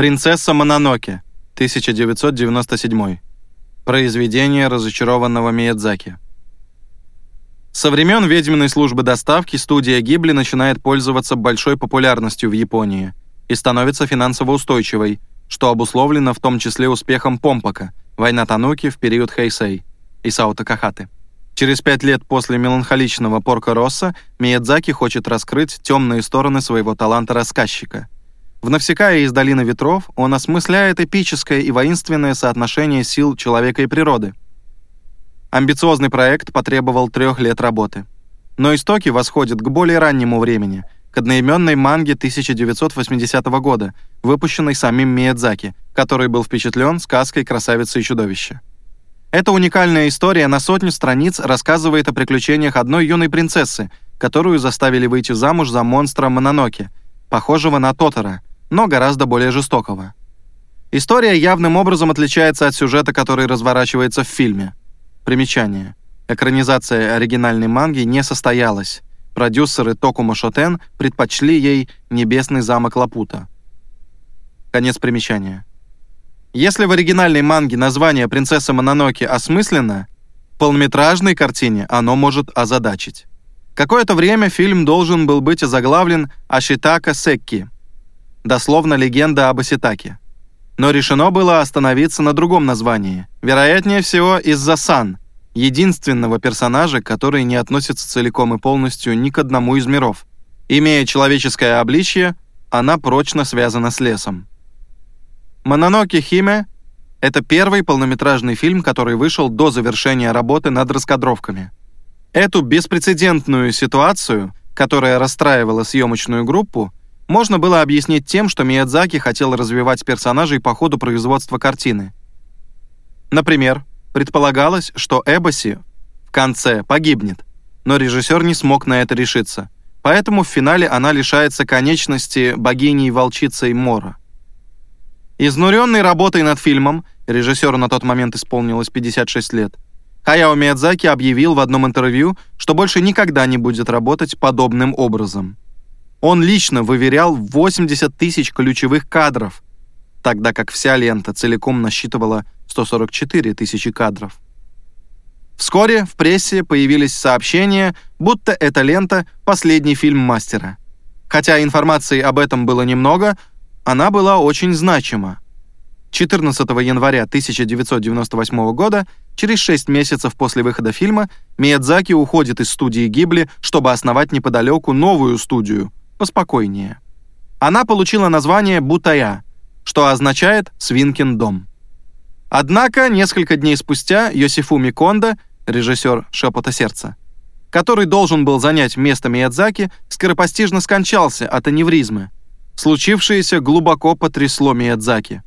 Принцесса Мононоке, 1997. Произведение разочарованного Миядзаки. Со времен ведьминой службы доставки студия Гибли начинает пользоваться большой популярностью в Японии и становится финансово устойчивой, что обусловлено в том числе успехом Помпака, «Война Тануки» в период Хэйсэй, Исао Такахаты. Через пять лет после меланхоличного Порко Росса Миядзаки хочет раскрыть темные стороны своего таланта рассказчика. В «Навсекая из долины ветров» он осмысляет эпическое и воинственное соотношение сил человека и природы – Амбициозный проект потребовал трех лет работы. Но истоки восходят к более раннему времени, к одноименной манге 1980 года, выпущенной самим Миядзаки, который был впечатлен сказкой «Красавица и чудовище». Эта уникальная история на сотню страниц рассказывает о приключениях одной юной принцессы, которую заставили выйти замуж за монстра Мононоки, похожего на Тотора, но гораздо более жестокого. История явным образом отличается от сюжета, который разворачивается в фильме. Примечание. Экранизация оригинальной манги не состоялась. Продюсеры Токумо Шотен предпочли ей «Небесный замок Лапута». Конец примечания. Если в оригинальной манге название «Принцесса Мононоки» осмысленно, в полнометражной картине оно может озадачить. Какое-то время фильм должен был быть озаглавлен «Ашитака Секки», дословно «Легенда об Аситаке» но решено было остановиться на другом названии. Вероятнее всего, из-за Сан, единственного персонажа, который не относится целиком и полностью ни к одному из миров. Имея человеческое обличье, она прочно связана с лесом. «Мононоки Химе» — это первый полнометражный фильм, который вышел до завершения работы над раскадровками. Эту беспрецедентную ситуацию, которая расстраивала съемочную группу, можно было объяснить тем, что Миядзаки хотел развивать персонажей по ходу производства картины. Например, предполагалось, что Эбоси в конце погибнет, но режиссер не смог на это решиться, поэтому в финале она лишается конечности богиней-волчицей Мора. Изнуренный работой над фильмом, режиссеру на тот момент исполнилось 56 лет, Хаяо Миядзаки объявил в одном интервью, что больше никогда не будет работать подобным образом. Он лично выверял 80 тысяч ключевых кадров, тогда как вся лента целиком насчитывала 144 тысячи кадров. Вскоре в прессе появились сообщения, будто эта лента — последний фильм мастера. Хотя информации об этом было немного, она была очень значима. 14 января 1998 года, через 6 месяцев после выхода фильма, Миядзаки уходит из студии Гибли, чтобы основать неподалеку новую студию — поспокойнее. Она получила название Бутая, что означает «свинкин дом». Однако, несколько дней спустя Йосифуми Кондо, режиссер «Шепота сердца», который должен был занять место Миядзаки, скоропостижно скончался от аневризмы. Случившееся глубоко потрясло Миядзаки.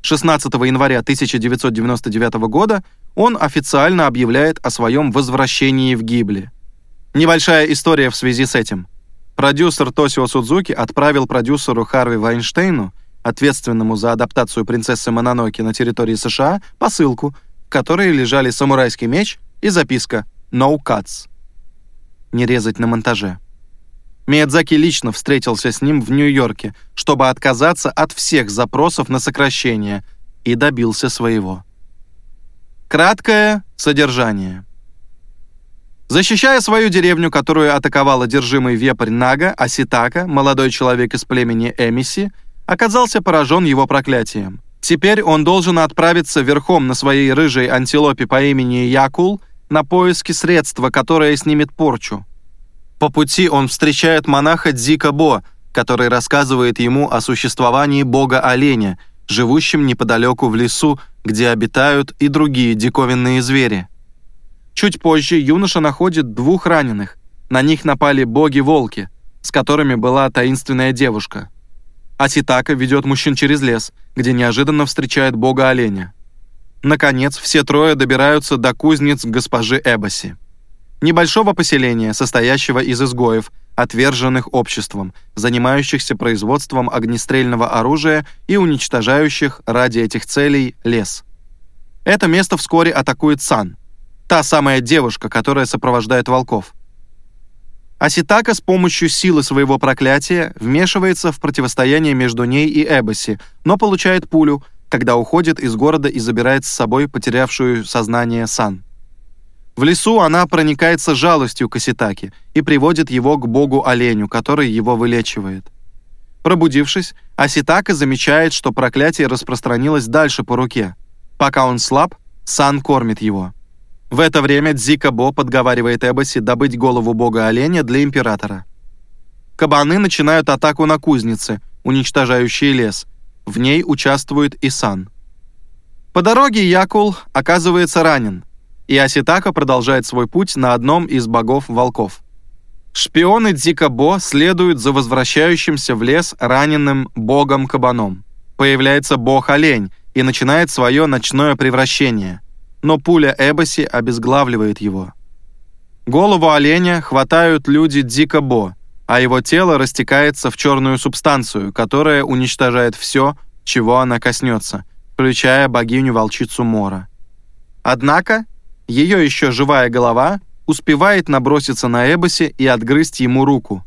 16 января 1999 года он официально объявляет о своем возвращении в Гибли. Небольшая история в связи с этим – Продюсер Тосио Судзуки отправил продюсеру Харви Вайнштейну, ответственному за адаптацию принцессы Мононоки на территории США, посылку, в которой лежали самурайский меч и записка «No cuts» — «Не резать на монтаже». Миядзаки лично встретился с ним в Нью-Йорке, чтобы отказаться от всех запросов на сокращение, и добился своего. Краткое содержание. Защищая свою деревню, которую атаковал одержимый вепрь Нага, Аситака, молодой человек из племени Эмиси, оказался поражен его проклятием. Теперь он должен отправиться верхом на своей рыжей антилопе по имени Якул на поиски средства, которое снимет порчу. По пути он встречает монаха Дзика Бо, который рассказывает ему о существовании бога-оленя, живущем неподалеку в лесу, где обитают и другие диковинные звери. Чуть позже юноша находит двух раненых. На них напали боги-волки, с которыми была таинственная девушка. Аситака ведет мужчин через лес, где неожиданно встречает бога-оленя. Наконец, все трое добираются до кузнец госпожи Эбоси. Небольшого поселения, состоящего из изгоев, отверженных обществом, занимающихся производством огнестрельного оружия и уничтожающих ради этих целей лес. Это место вскоре атакует Сан – Та самая девушка, которая сопровождает волков. Аситака с помощью силы своего проклятия вмешивается в противостояние между ней и Эбоси, но получает пулю, когда уходит из города и забирает с собой потерявшую сознание Сан. В лесу она проникается жалостью к Аситаке и приводит его к богу-оленю, который его вылечивает. Пробудившись, Аситака замечает, что проклятие распространилось дальше по руке. Пока он слаб, Сан кормит его. В это время Дзикабо подговаривает Эбоси добыть голову бога-оленя для императора. Кабаны начинают атаку на кузницы, уничтожающие лес. В ней участвует и Сан. По дороге Якул оказывается ранен, и Аситака продолжает свой путь на одном из богов-волков. Шпионы Дзикабо следуют за возвращающимся в лес раненым богом-кабаном. Появляется бог-олень и начинает свое ночное превращение. Но пуля Эбоси обезглавливает его. Голову оленя хватают люди Дзикабо, а его тело растекается в черную субстанцию, которая уничтожает все, чего она коснется, включая богиню-волчицу Мора. Однако, ее еще живая голова успевает наброситься на Эбоси и отгрызть ему руку.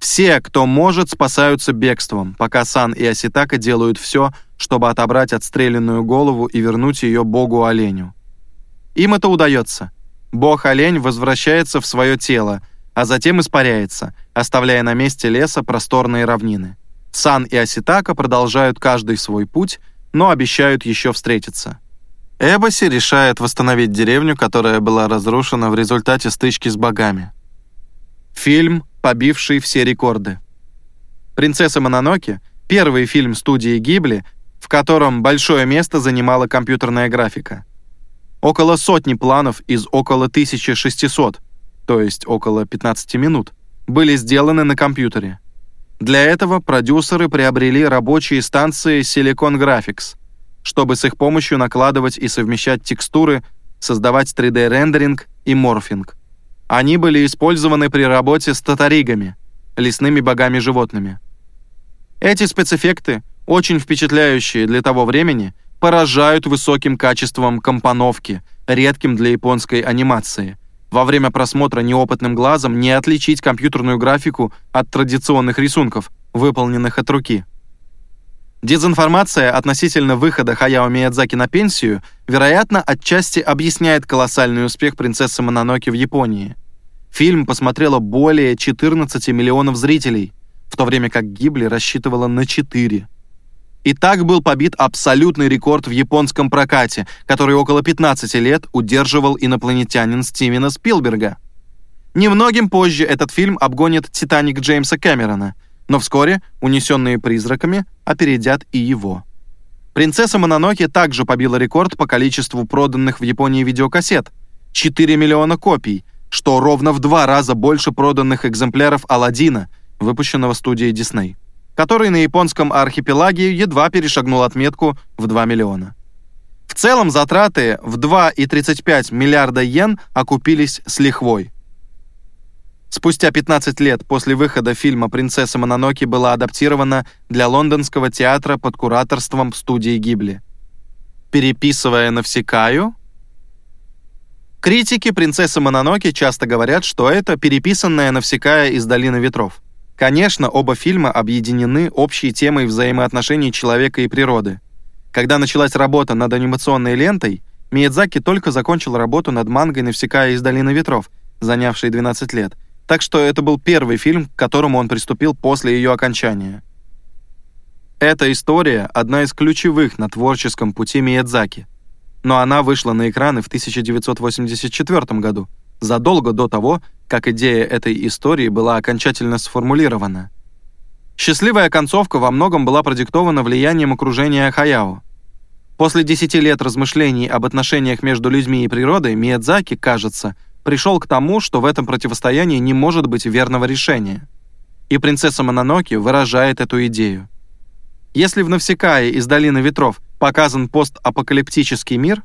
Все, кто может, спасаются бегством, пока Сан и Аситака делают все, чтобы отобрать отстрелянную голову и вернуть ее богу-оленю. Им это удается. Бог-олень возвращается в свое тело, а затем испаряется, оставляя на месте леса просторные равнины. Сан и Аситака продолжают каждый свой путь, но обещают еще встретиться. Эбоси решает восстановить деревню, которая была разрушена в результате стычки с богами. Фильм, побивший все рекорды. «Принцесса Мононоке» — первый фильм студии Гибли, в котором большое место занимала компьютерная графика. Около сотни планов из около 1600, то есть около 15 минут, были сделаны на компьютере. Для этого продюсеры приобрели рабочие станции Silicon Graphics, чтобы с их помощью накладывать и совмещать текстуры, создавать 3D-рендеринг и морфинг. Они были использованы при работе с татаригами, лесными богами-животными. Эти спецэффекты, очень впечатляющие для того времени, поражают высоким качеством компоновки, редким для японской анимации. Во время просмотра неопытным глазом не отличить компьютерную графику от традиционных рисунков, выполненных от руки. Дезинформация относительно выхода Хаяо Миядзаки на пенсию, вероятно, отчасти объясняет колоссальный успех «Принцессы Мононоке» в Японии. Фильм посмотрело более 14 миллионов зрителей, в то время как Гибли рассчитывала на 4. И так был побит абсолютный рекорд в японском прокате, который около 15 лет удерживал инопланетянин Стивена Спилберга. Немногим позже этот фильм обгонит «Титаник» Джеймса Кэмерона – но вскоре, унесенные призраками, опередят и его. Принцесса Мононоке также побила рекорд по количеству проданных в Японии видеокассет — 4 миллиона копий, что ровно в два раза больше проданных экземпляров «Аладдина», выпущенного студией Disney, который на японском архипелаге едва перешагнул отметку в 2 миллиона. В целом затраты в 2,35 миллиарда йен окупились с лихвой — Спустя 15 лет после выхода фильма «Принцесса Мононоке» была адаптирована для лондонского театра под кураторством студии Гибли. Переписывая Навсекаю, критики «Принцессы Мононоке» часто говорят, что это переписанная Навсекая из «Долины ветров». Конечно, оба фильма объединены общей темой взаимоотношений человека и природы. Когда началась работа над анимационной лентой, Миядзаки только закончил работу над мангой «Навсекая из Долины ветров», занявшей 12 лет — так что это был первый фильм, к которому он приступил после ее окончания. Эта история — одна из ключевых на творческом пути Миядзаки, но она вышла на экраны в 1984 году, задолго до того, как идея этой истории была окончательно сформулирована. Счастливая концовка во многом была продиктована влиянием окружения Хаяо. После 10 лет размышлений об отношениях между людьми и природой Миядзаки, кажется, — пришел к тому, что в этом противостоянии не может быть верного решения. И принцесса Мононоки выражает эту идею. Если в Навсекае из Долины Ветров показан постапокалиптический мир,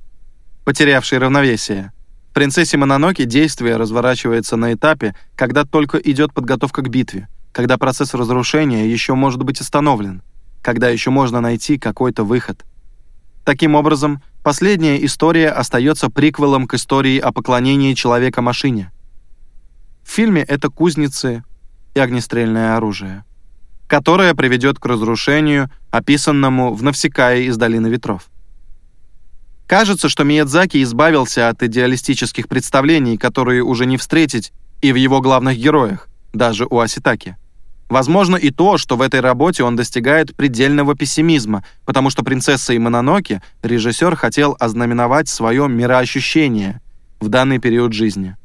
потерявший равновесие, в принцессе Мононоки действие разворачивается на этапе, когда только идет подготовка к битве, когда процесс разрушения еще может быть остановлен, когда еще можно найти какой-то выход. Таким образом, Последняя история остается приквелом к истории о поклонении человека машине. В фильме это кузницы и огнестрельное оружие, которое приведет к разрушению, описанному в Навсекае из «Долины ветров». Кажется, что Миядзаки избавился от идеалистических представлений, которые уже не встретить и в его главных героях, даже у Аситаки. Возможно и то, что в этой работе он достигает предельного пессимизма, потому что «Принцесса и Мононоке» режиссер хотел ознаменовать свое мироощущение в данный период жизни.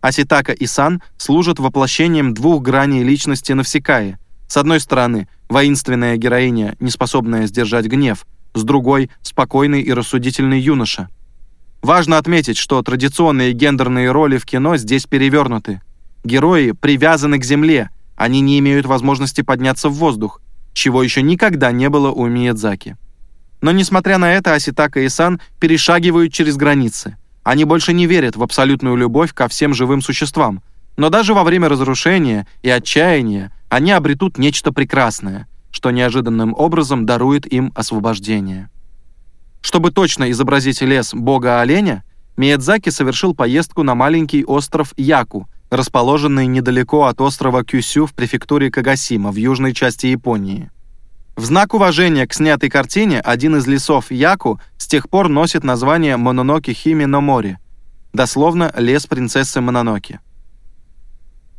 Аситака и Сан служат воплощением двух граней личности Навсекаи. С одной стороны, воинственная героиня, не способная сдержать гнев, с другой — спокойный и рассудительный юноша. Важно отметить, что традиционные гендерные роли в кино здесь перевернуты. Герои привязаны к земле, они не имеют возможности подняться в воздух, чего еще никогда не было у Миядзаки. Но несмотря на это, Аситака и Сан перешагивают через границы. Они больше не верят в абсолютную любовь ко всем живым существам, но даже во время разрушения и отчаяния они обретут нечто прекрасное, что неожиданным образом дарует им освобождение. Чтобы точно изобразить лес бога-оленя, Миядзаки совершил поездку на маленький остров Яку, расположенный недалеко от острова Кюсю в префектуре Кагасима в южной части Японии. В знак уважения к снятой картине один из лесов Яку с тех пор носит название Мононоки Хими но Мори, дословно «Лес принцессы Мононоки».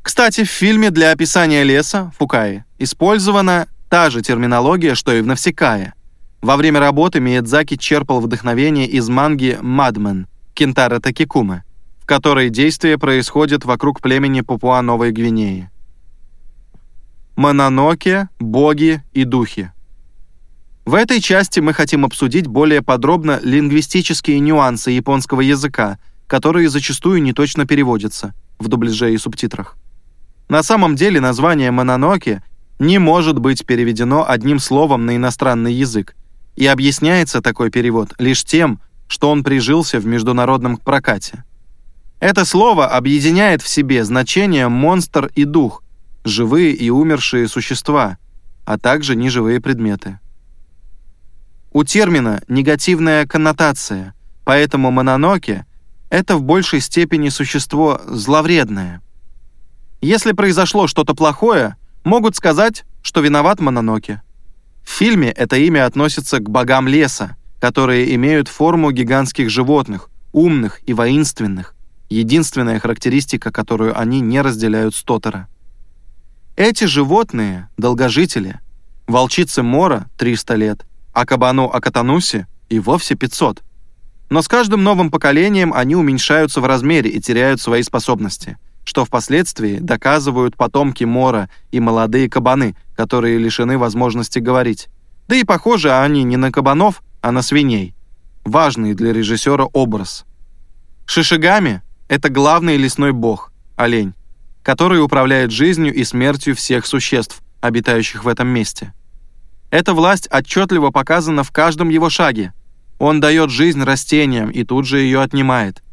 Кстати, в фильме для описания леса, Фукаи, использована та же терминология, что и в Навсекае. Во время работы Миядзаки черпал вдохновение из манги «Мадмен» Кентара Такикумы, в которой действие происходит вокруг племени Папуа-Новой Гвинеи. Мононоке, боги и духи. В этой части мы хотим обсудить более подробно лингвистические нюансы японского языка, которые зачастую неточно переводятся в дубляже и субтитрах. На самом деле название Мононоке не может быть переведено одним словом на иностранный язык, и объясняется такой перевод лишь тем, что он прижился в международном прокате. Это слово объединяет в себе значения монстр и дух, живые и умершие существа, а также неживые предметы. У термина негативная коннотация, поэтому мононоке — это в большей степени существо зловредное. Если произошло что-то плохое, могут сказать, что виноват мононоке. В фильме это имя относится к богам леса, которые имеют форму гигантских животных, умных и воинственных, единственная характеристика, которую они не разделяют с Тотора. Эти животные – долгожители. Волчице Мора – 300 лет, а кабану Акатануси – и вовсе 500. Но с каждым новым поколением они уменьшаются в размере и теряют свои способности, что впоследствии доказывают потомки Мора и молодые кабаны, которые лишены возможности говорить. Да и похожи они не на кабанов, а на свиней. Важный для режиссера образ. Шишигами это главный лесной бог, олень, который управляет жизнью и смертью всех существ, обитающих в этом месте. Эта власть отчетливо показана в каждом его шаге. Он дает жизнь растениям и тут же ее отнимает.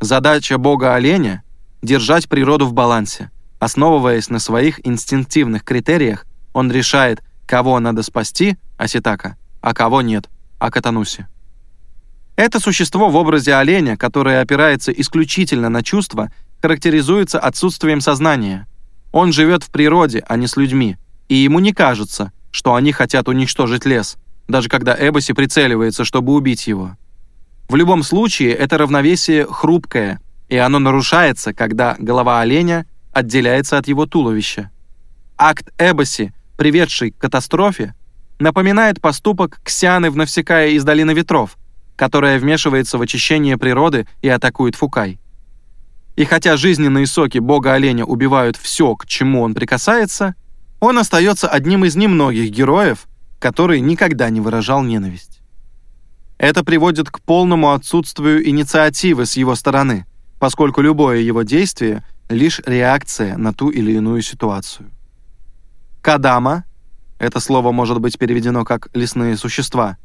Задача бога-оленя — держать природу в балансе. Основываясь на своих инстинктивных критериях, он решает, кого надо спасти, Аситака, а кого нет, Акатануси. Это существо в образе оленя, которое опирается исключительно на чувства, характеризуется отсутствием сознания. Он живет в природе, а не с людьми, и ему не кажется, что они хотят уничтожить лес, даже когда Эбоси прицеливается, чтобы убить его. В любом случае, это равновесие хрупкое, и оно нарушается, когда голова оленя отделяется от его туловища. Акт Эбоси, приведший к катастрофе, напоминает поступок Ксианы в Навсекая из Долины Ветров – которая вмешивается в очищение природы и атакует Фукай. И хотя жизненные соки бога-оленя убивают все, к чему он прикасается, он остается одним из немногих героев, который никогда не выражал ненависть. Это приводит к полному отсутствию инициативы с его стороны, поскольку любое его действие — лишь реакция на ту или иную ситуацию. Кадама — это слово может быть переведено как «лесные существа»,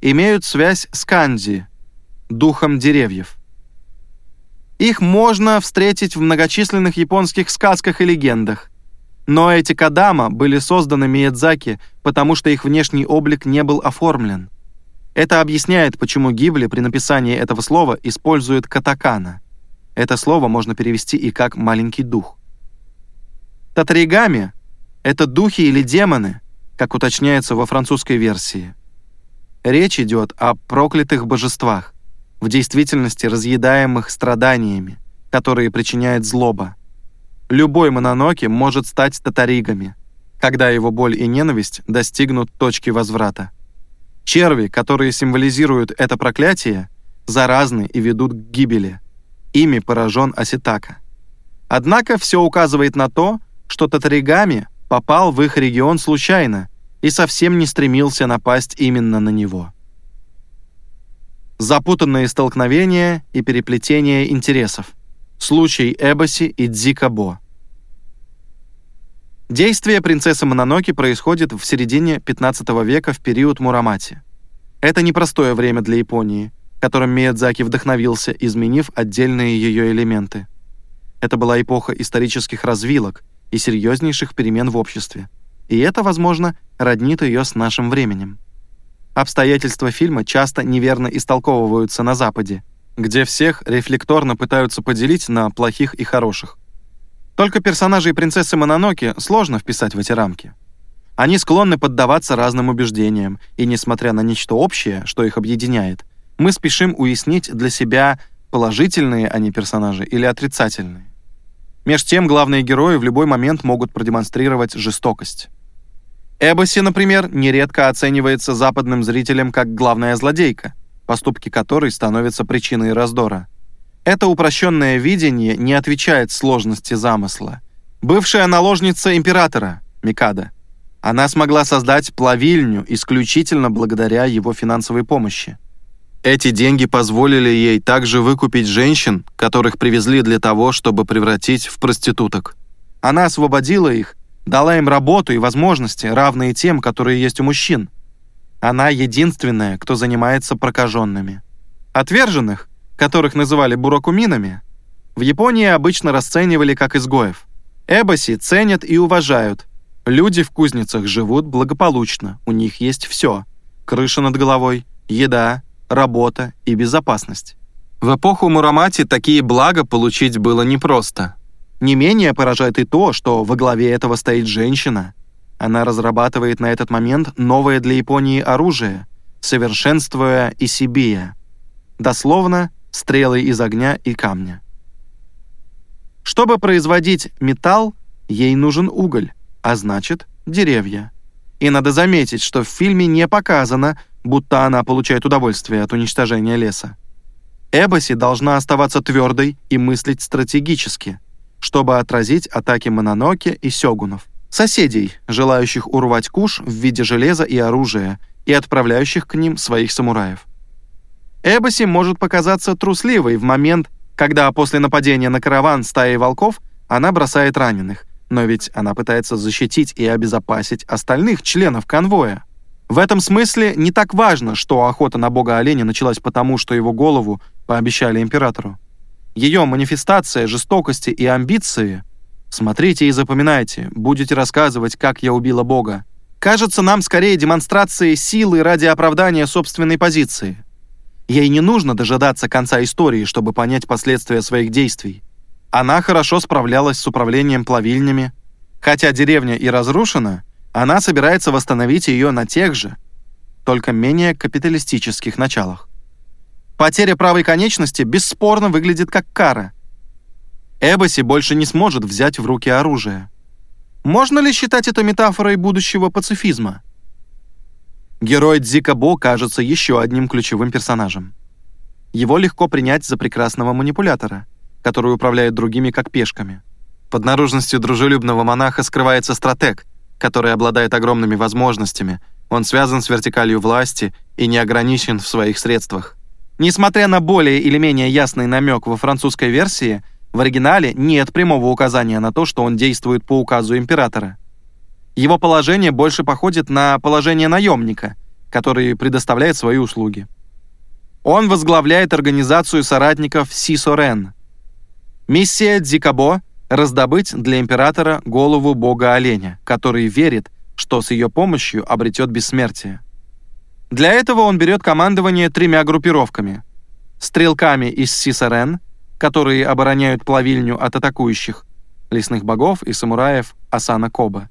имеют связь с канди, духом деревьев. Их можно встретить в многочисленных японских сказках и легендах. Но эти кадама были созданы Миядзаки, потому что их внешний облик не был оформлен. Это объясняет, почему Гибли при написании этого слова использует катакана. Это слово можно перевести и как «маленький дух». Татаригами — это духи или демоны, как уточняется во французской версии. Речь идет о проклятых божествах, в действительности разъедаемых страданиями, которые причиняет злоба. Любой мононоки может стать татаригами, когда его боль и ненависть достигнут точки возврата. Черви, которые символизируют это проклятие, заразны и ведут к гибели. Ими поражен Аситака. Однако все указывает на то, что Татаригами попал в их регион случайно и совсем не стремился напасть именно на него. Запутанные столкновения и переплетение интересов. Случай Эбоси и Дзикабо. Действие принцессы Мононоки происходит в середине 15 века в период Мурамати. Это непростое время для Японии, которым Миядзаки вдохновился, изменив отдельные ее элементы. Это была эпоха исторических развилок и серьезнейших перемен в обществе. И это, возможно, роднит ее с нашим временем. Обстоятельства фильма часто неверно истолковываются на Западе, где всех рефлекторно пытаются поделить на плохих и хороших. Только персонажей принцессы Мононоки сложно вписать в эти рамки. Они склонны поддаваться разным убеждениям, и несмотря на нечто общее, что их объединяет, мы спешим уяснить для себя, положительные они персонажи или отрицательные. Меж тем, главные герои в любой момент могут продемонстрировать жестокость. Эбоси, например, нередко оценивается западным зрителем как главная злодейка, поступки которой становятся причиной раздора. Это упрощенное видение не отвечает сложности замысла. Бывшая наложница императора, Микада, она смогла создать плавильню исключительно благодаря его финансовой помощи. Эти деньги позволили ей также выкупить женщин, которых привезли для того, чтобы превратить в проституток. Она освободила их, дала им работу и возможности, равные тем, которые есть у мужчин. Она единственная, кто занимается прокаженными. Отверженных которых называли буракуминами, в Японии обычно расценивали как изгоев. Эбоси ценят и уважают. Люди в кузницах живут благополучно, у них есть все. Крыша над головой, еда, работа и безопасность. В эпоху Мурамати такие блага получить было непросто. Не менее поражает и то, что во главе этого стоит женщина. Она разрабатывает на этот момент новое для Японии оружие, совершенствуя Исибия. Дословно стрелы из огня и камня. Чтобы производить металл, ей нужен уголь, а значит, деревья. И надо заметить, что в фильме не показано, будто она получает удовольствие от уничтожения леса. Эбоси должна оставаться твердой и мыслить стратегически, чтобы отразить атаки Мононоке и Сёгунов, соседей, желающих урвать куш в виде железа и оружия и отправляющих к ним своих самураев. Эбоси может показаться трусливой в момент, когда после нападения на караван стаи волков она бросает раненых, но ведь она пытается защитить и обезопасить остальных членов конвоя. В этом смысле не так важно, что охота на бога оленя началась потому, что его голову пообещали императору. Ее манифестация жестокости и амбиции Смотрите и запоминайте, будете рассказывать, как я убила бога. Кажется нам скорее демонстрацией силы ради оправдания собственной позиции. Ей не нужно дожидаться конца истории, чтобы понять последствия своих действий. Она хорошо справлялась с управлением плавильнями. Хотя деревня и разрушена, она собирается восстановить ее на тех же, только менее капиталистических началах. Потеря правой конечности бесспорно выглядит как кара. Эбоси больше не сможет взять в руки оружие. Можно ли считать это метафорой будущего пацифизма? Герой Дзикабо кажется еще одним ключевым персонажем. Его легко принять за прекрасного манипулятора, который управляет другими как пешками. Под наружностью дружелюбного монаха скрывается стратег, который обладает огромными возможностями, он связан с вертикалью власти и не ограничен в своих средствах. Несмотря на более или менее ясный намек во французской версии, в оригинале нет прямого указания на то, что он действует по указу императора. Его положение больше походит на положение наемника, который предоставляет свои услуги. Он возглавляет организацию соратников Сисорен. Миссия Дзикабо — раздобыть для императора голову бога-оленя, который верит, что с ее помощью обретет бессмертие. Для этого он берет командование тремя группировками — стрелками из Сисорен, которые обороняют плавильню от атакующих, лесных богов и самураев Асана Коба.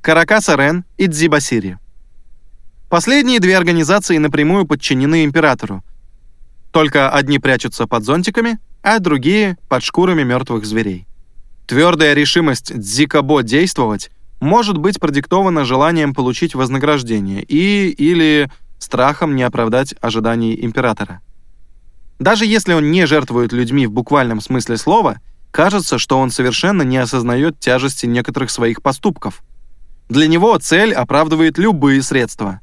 Каракаса Рен и Дзибасири. Последние две организации напрямую подчинены императору. Только одни прячутся под зонтиками, а другие — под шкурами мертвых зверей. Твердая решимость Дзикабо действовать может быть продиктована желанием получить вознаграждение и или страхом не оправдать ожиданий императора. Даже если он не жертвует людьми в буквальном смысле слова, кажется, что он совершенно не осознает тяжести некоторых своих поступков. Для него цель оправдывает любые средства.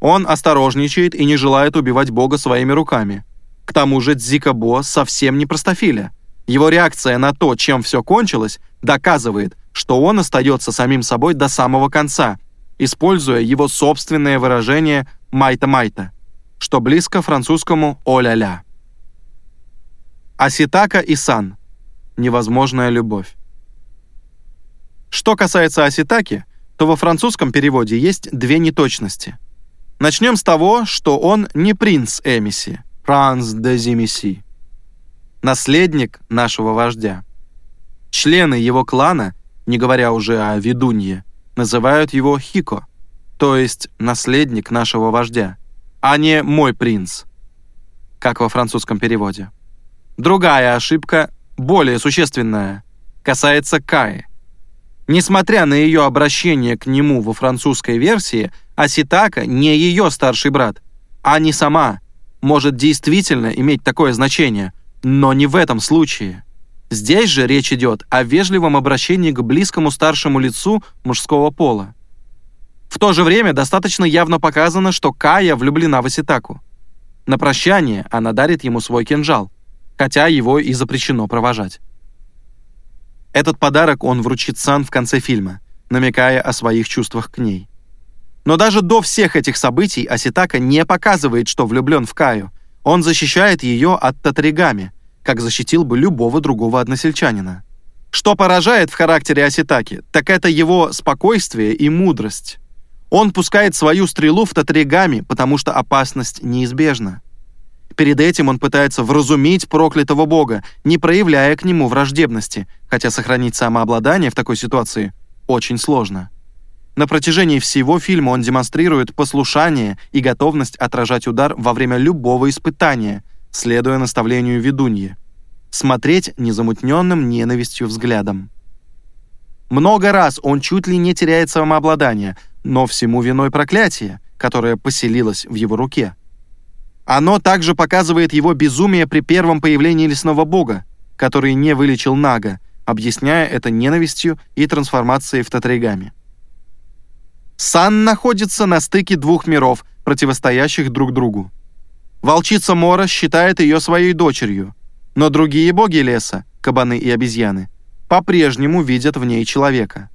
Он осторожничает и не желает убивать Бога своими руками. К тому же Дзикабо совсем не простофиля. Его реакция на то, чем все кончилось, доказывает, что он остается самим собой до самого конца, используя его собственное выражение «майта-майта», что близко французскому «о-ля-ля». Аситака и Сан. Невозможная любовь. Что касается Аситаки, то во французском переводе есть две неточности. Начнем с того, что он не принц Эмиси, Пранс де Зимиси, наследник нашего вождя. Члены его клана, не говоря уже о ведунье, называют его Хико, то есть наследник нашего вождя, а не мой принц, как во французском переводе. Другая ошибка, более существенная, касается Каи. Несмотря на ее обращение к нему во французской версии, Аситака не ее старший брат, а не сама, может действительно иметь такое значение, но не в этом случае. Здесь же речь идет о вежливом обращении к близкому старшему лицу мужского пола. В то же время достаточно явно показано, что Кая влюблена в Аситаку. На прощание она дарит ему свой кинжал – хотя его и запрещено провожать. Этот подарок он вручит Сан в конце фильма, намекая о своих чувствах к ней. Но даже до всех этих событий Аситака не показывает, что влюблен в Каю. Он защищает ее от Татригами, как защитил бы любого другого односельчанина. Что поражает в характере Аситаки, так это его спокойствие и мудрость. Он пускает свою стрелу в Татригами, потому что опасность неизбежна. Перед этим он пытается вразумить проклятого бога, не проявляя к нему враждебности, хотя сохранить самообладание в такой ситуации очень сложно. На протяжении всего фильма он демонстрирует послушание и готовность отражать удар во время любого испытания, следуя наставлению ведуньи. Смотреть незамутненным ненавистью взглядом. Много раз он чуть ли не теряет самообладание, но всему виной проклятие, которое поселилось в его руке. Оно также показывает его безумие при первом появлении лесного бога, который не вылечил Нага, объясняя это ненавистью и трансформацией в Татригами. Сан находится на стыке двух миров, противостоящих друг другу. Волчица Мора считает ее своей дочерью, но другие боги леса, кабаны и обезьяны, по-прежнему видят в ней человека.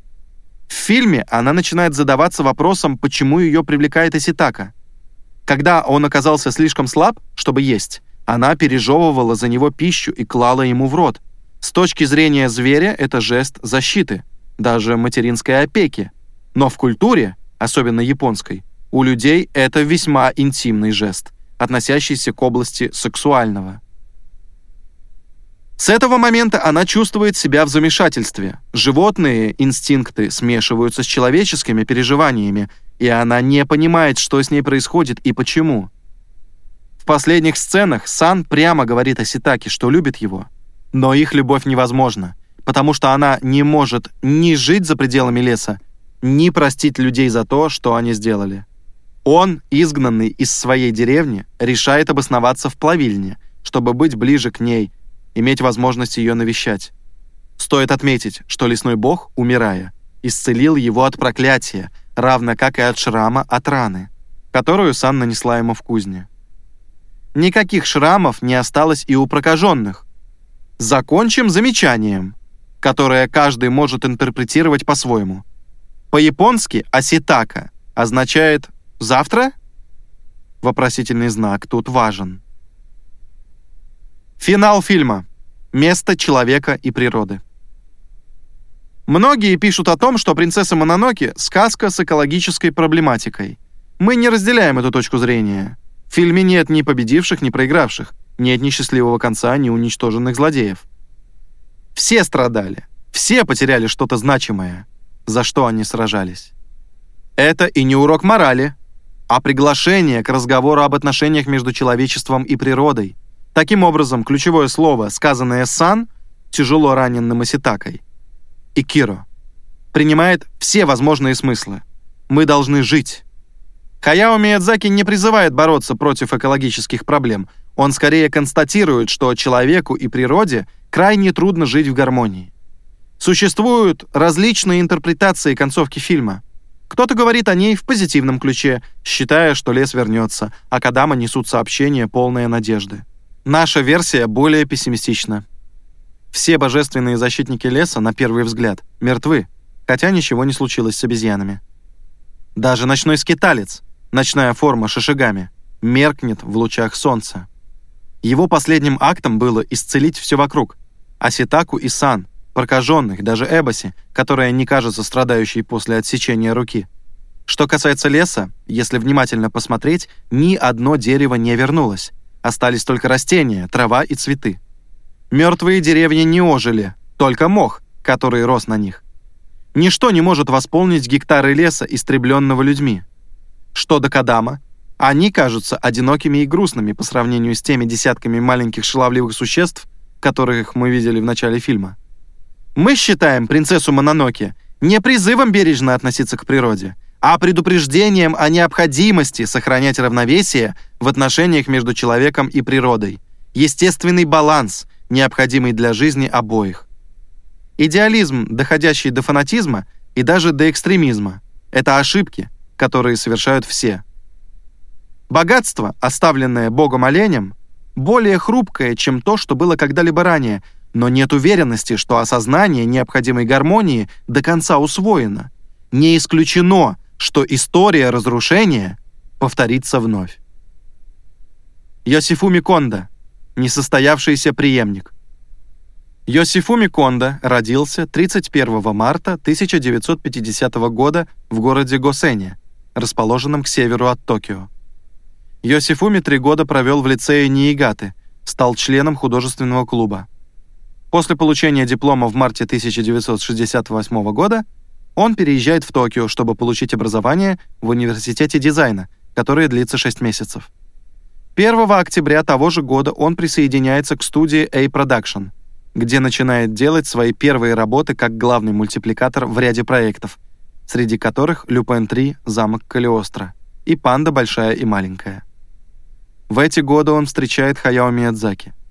В фильме она начинает задаваться вопросом, почему ее привлекает Иситака – когда он оказался слишком слаб, чтобы есть, она пережевывала за него пищу и клала ему в рот. С точки зрения зверя это жест защиты, даже материнской опеки. Но в культуре, особенно японской, у людей это весьма интимный жест, относящийся к области сексуального. С этого момента она чувствует себя в замешательстве. Животные инстинкты смешиваются с человеческими переживаниями, и она не понимает, что с ней происходит и почему. В последних сценах Сан прямо говорит о Ситаке, что любит его, но их любовь невозможна, потому что она не может ни жить за пределами леса, ни простить людей за то, что они сделали. Он, изгнанный из своей деревни, решает обосноваться в плавильне, чтобы быть ближе к ней, иметь возможность ее навещать. Стоит отметить, что лесной бог, умирая, исцелил его от проклятия, равно как и от шрама от раны, которую Сан нанесла ему в кузне. Никаких шрамов не осталось и у прокаженных. Закончим замечанием, которое каждый может интерпретировать по-своему. По-японски «аситака» означает «завтра»? Вопросительный знак тут важен. Финал фильма. Место человека и природы. Многие пишут о том, что «Принцесса Мононоке» — сказка с экологической проблематикой. Мы не разделяем эту точку зрения. В фильме нет ни победивших, ни проигравших. нет ни счастливого конца, ни уничтоженных злодеев. Все страдали, все потеряли что-то значимое, за что они сражались. Это и не урок морали, а приглашение к разговору об отношениях между человечеством и природой. Таким образом, ключевое слово, сказанное «сан», тяжело раненным Иситакой, и Киро, принимает все возможные смыслы. Мы должны жить. Хаяо Миядзаки не призывает бороться против экологических проблем. Он скорее констатирует, что человеку и природе крайне трудно жить в гармонии. Существуют различные интерпретации концовки фильма. Кто-то говорит о ней в позитивном ключе, считая, что лес вернется, а Кадама несут сообщение, полное надежды. Наша версия более пессимистична. Все божественные защитники леса, на первый взгляд, мертвы, хотя ничего не случилось с обезьянами. Даже ночной скиталец, ночная форма шишигами, меркнет в лучах солнца. Его последним актом было исцелить все вокруг. Аситаку и Сан, прокаженных, даже Эбоси, которая не кажется страдающей после отсечения руки. Что касается леса, если внимательно посмотреть, ни одно дерево не вернулось. Остались только растения, трава и цветы. Мертвые деревья не ожили, только мох, который рос на них. Ничто не может восполнить гектары леса, истребленного людьми. Что до Кадама, они кажутся одинокими и грустными по сравнению с теми десятками маленьких шаловливых существ, которых мы видели в начале фильма. Мы считаем принцессу Мононоке не призывом бережно относиться к природе, а предупреждением о необходимости сохранять равновесие в отношениях между человеком и природой, естественный баланс, необходимый для жизни обоих. Идеализм, доходящий до фанатизма и даже до экстремизма, это ошибки, которые совершают все. Богатство, оставленное Богом оленем, более хрупкое, чем то, что было когда-либо ранее – но нет уверенности, что осознание необходимой гармонии до конца усвоено. Не исключено, что история разрушения повторится вновь. Йосифуми Кондо, несостоявшийся преемник. Йосифуми Кондо родился 31 марта 1950 года в городе Госене, расположенном к северу от Токио. Йосифуми три года провел в лицее Ниигаты, стал членом художественного клуба. После получения диплома в марте 1968 года он переезжает в Токио, чтобы получить образование в университете дизайна, которое длится 6 месяцев. 1 октября того же года он присоединяется к студии A-Production, где начинает делать свои первые работы как главный мультипликатор в ряде проектов, среди которых «Люпен 3», «Замок Калиостро» и «Панда большая и маленькая». В эти годы он встречает Хаяо Миядзаки –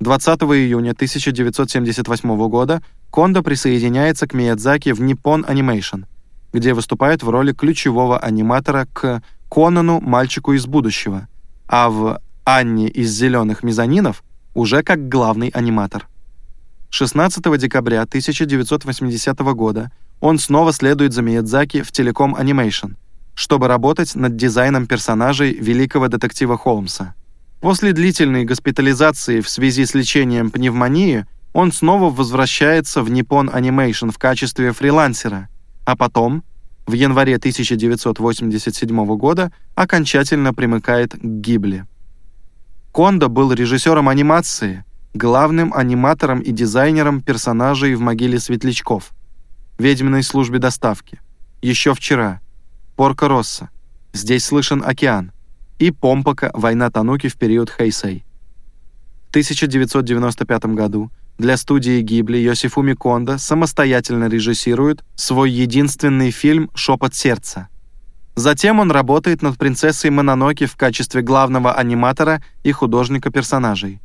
20 июня 1978 года Кондо присоединяется к Миядзаки в Nippon Animation, где выступает в роли ключевого аниматора к Конану «Мальчику из будущего», а в «Анне из зеленых мезонинов» уже как главный аниматор. 16 декабря 1980 года он снова следует за Миядзаки в Telecom Animation, чтобы работать над дизайном персонажей великого детектива Холмса. После длительной госпитализации в связи с лечением пневмонии он снова возвращается в Nippon Animation в качестве фрилансера, а потом, в январе 1987 года, окончательно примыкает к Гибли. Кондо был режиссером анимации, главным аниматором и дизайнером персонажей в «Могиле светлячков», «Ведьминой службе доставки», «Еще вчера», «Порко Росса», «Здесь слышен океан», и Помпока «Война Тануки» в период Хэйсэй. В 1995 году для студии Гибли Йосифуми Кондо самостоятельно режиссирует свой единственный фильм «Шепот сердца». Затем он работает над принцессой Мононоки в качестве главного аниматора и художника персонажей.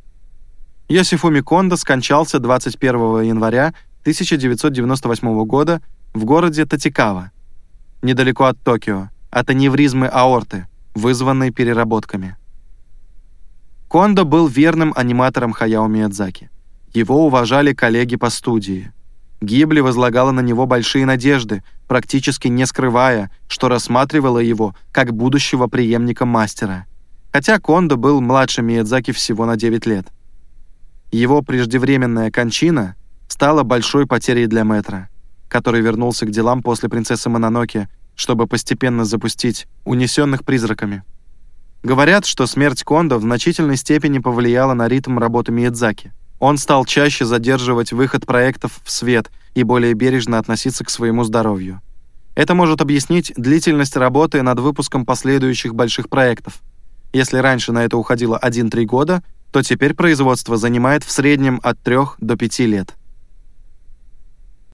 Йосифуми Кондо скончался 21 января 1998 года в городе Татикава, недалеко от Токио, от аневризмы аорты – вызванной переработками. Кондо был верным аниматором Хаяо Миядзаки. Его уважали коллеги по студии. Гибли возлагала на него большие надежды, практически не скрывая, что рассматривала его как будущего преемника мастера. Хотя Кондо был младше Миядзаки всего на 9 лет. Его преждевременная кончина стала большой потерей для Мэтра, который вернулся к делам после «Принцессы Мононоке» чтобы постепенно запустить унесенных призраками. Говорят, что смерть Кондо в значительной степени повлияла на ритм работы Миядзаки. Он стал чаще задерживать выход проектов в свет и более бережно относиться к своему здоровью. Это может объяснить длительность работы над выпуском последующих больших проектов. Если раньше на это уходило 1-3 года, то теперь производство занимает в среднем от 3 до 5 лет.